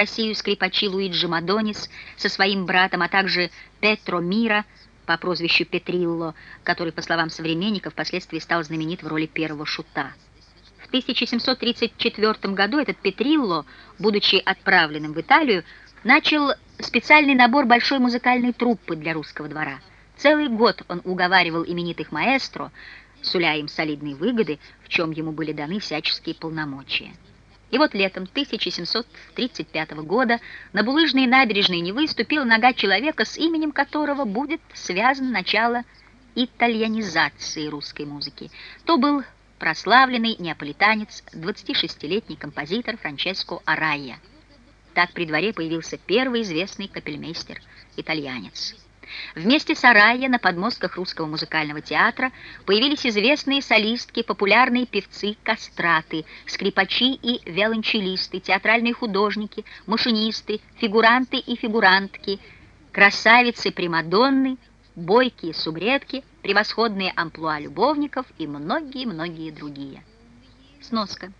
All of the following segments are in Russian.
Россию скрипачи Луиджи Мадонис со своим братом, а также Петро Мира по прозвищу Петрилло, который, по словам современников, впоследствии стал знаменит в роли первого шута. В 1734 году этот Петрилло, будучи отправленным в Италию, начал специальный набор большой музыкальной труппы для русского двора. Целый год он уговаривал именитых маэстро, суля им солидные выгоды, в чем ему были даны всяческие полномочия. И вот летом 1735 года на булыжные набережные Невы ступила нога человека, с именем которого будет связано начало итальянизации русской музыки. То был прославленный неаполитанец, 26-летний композитор Франческо Арайя. Так при дворе появился первый известный капельмейстер, итальянец. Вместе с Арайя на подмостках русского музыкального театра появились известные солистки, популярные певцы, кастраты, скрипачи и виолончелисты, театральные художники, машинисты, фигуранты и фигурантки, красавицы-примадонны, бойкие субредки, превосходные амплуа любовников и многие-многие другие. Сноска.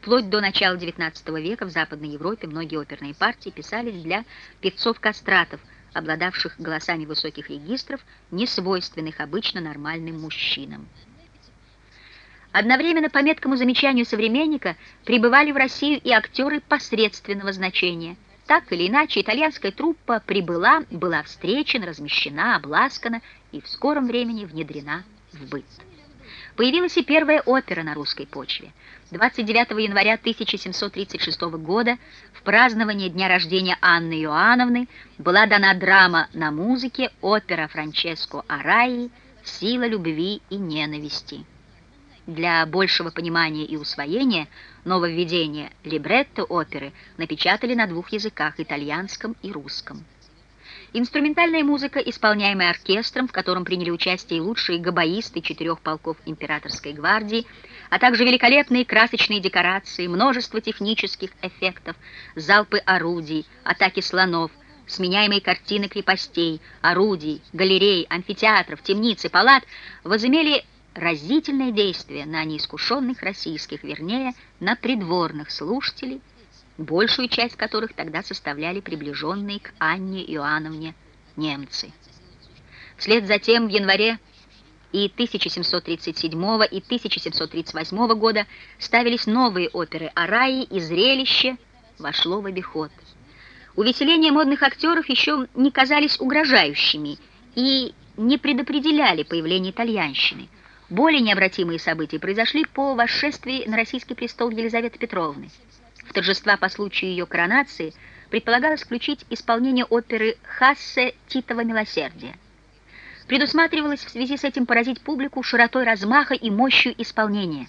Вплоть до начала XIX века в Западной Европе многие оперные партии писались для певцов-кастратов, обладавших голосами высоких регистров, не свойственных обычно нормальным мужчинам. Одновременно, по меткому замечанию современника, прибывали в Россию и актеры посредственного значения. Так или иначе, итальянская труппа прибыла, была встречена, размещена, обласкана и в скором времени внедрена в быт. Появилась и первая опера на русской почве. 29 января 1736 года в празднование дня рождения Анны Иоанновны была дана драма на музыке опера Франческо Араи «Сила любви и ненависти». Для большего понимания и усвоения нововведения либретто оперы напечатали на двух языках – итальянском и русском. Инструментальная музыка, исполняемая оркестром, в котором приняли участие лучшие габаисты четырех полков императорской гвардии, а также великолепные красочные декорации, множество технических эффектов, залпы орудий, атаки слонов, сменяемые картины крепостей, орудий, галерей, амфитеатров, темниц и палат, возымели разительное действие на неискушенных российских, вернее, на придворных слушателей, большую часть которых тогда составляли приближенные к Анне Иоанновне немцы. Вслед за тем в январе и 1737 и 1738 года ставились новые оперы Араи и «Зрелище» вошло в обиход. Увеселения модных актеров еще не казались угрожающими и не предопределяли появление итальянщины. Более необратимые события произошли по восшествии на российский престол Елизаветы Петровны. В торжества по случаю ее коронации предполагалось включить исполнение оперы «Хассе Титова милосердия». Предусматривалось в связи с этим поразить публику широтой размаха и мощью исполнения.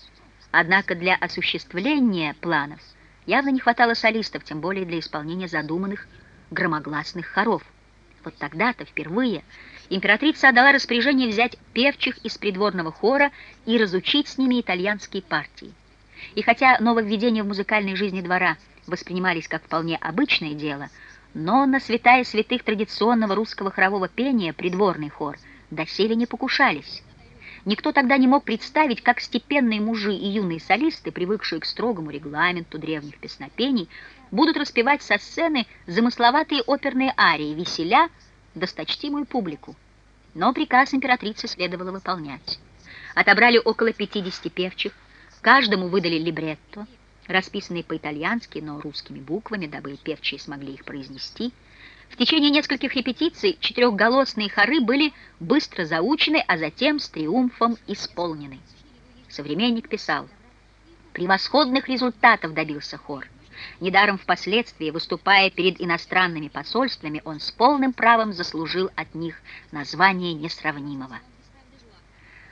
Однако для осуществления планов явно не хватало солистов, тем более для исполнения задуманных громогласных хоров. Вот тогда-то впервые императрица отдала распоряжение взять певчих из придворного хора и разучить с ними итальянские партии. И хотя нововведения в музыкальной жизни двора воспринимались как вполне обычное дело, но на святая святых традиционного русского хорового пения придворный хор доселе не покушались. Никто тогда не мог представить, как степенные мужи и юные солисты, привыкшие к строгому регламенту древних песнопений, будут распевать со сцены замысловатые оперные арии, веселя досточтимую публику. Но приказ императрицы следовало выполнять. Отобрали около 50 певчих, Каждому выдали либретто, расписанные по-итальянски, но русскими буквами, дабы певчие смогли их произнести. В течение нескольких репетиций четырехголосные хоры были быстро заучены, а затем с триумфом исполнены. Современник писал, «Превосходных результатов добился хор. Недаром впоследствии, выступая перед иностранными посольствами, он с полным правом заслужил от них название несравнимого».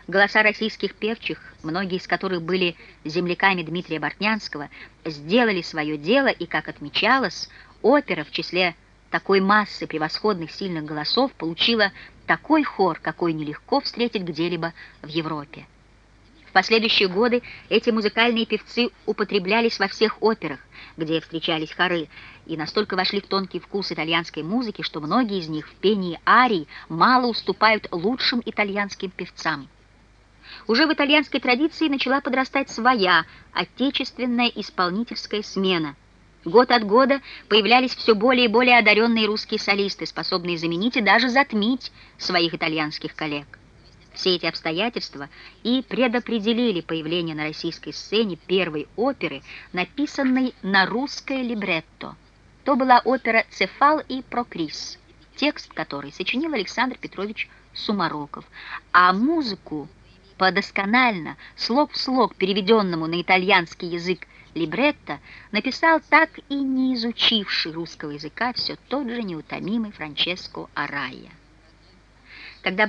Голоса российских певчих, многие из которых были земляками Дмитрия Бортнянского, сделали свое дело, и, как отмечалось, опера в числе такой массы превосходных сильных голосов получила такой хор, какой нелегко встретить где-либо в Европе. В последующие годы эти музыкальные певцы употреблялись во всех операх, где встречались хоры, и настолько вошли в тонкий вкус итальянской музыки, что многие из них в пении арий мало уступают лучшим итальянским певцам. Уже в итальянской традиции начала подрастать своя отечественная исполнительская смена, Год от года появлялись все более и более одаренные русские солисты, способные заменить и даже затмить своих итальянских коллег. Все эти обстоятельства и предопределили появление на российской сцене первой оперы, написанной на русское либретто. То была опера «Цефал и Прокрис», текст которой сочинил Александр Петрович Сумароков, а музыку по досконально, слог в слог переведенному на итальянский язык либретто написал так и не изучивший русского языка все тот же неутомимый Франческо Арайя. Когда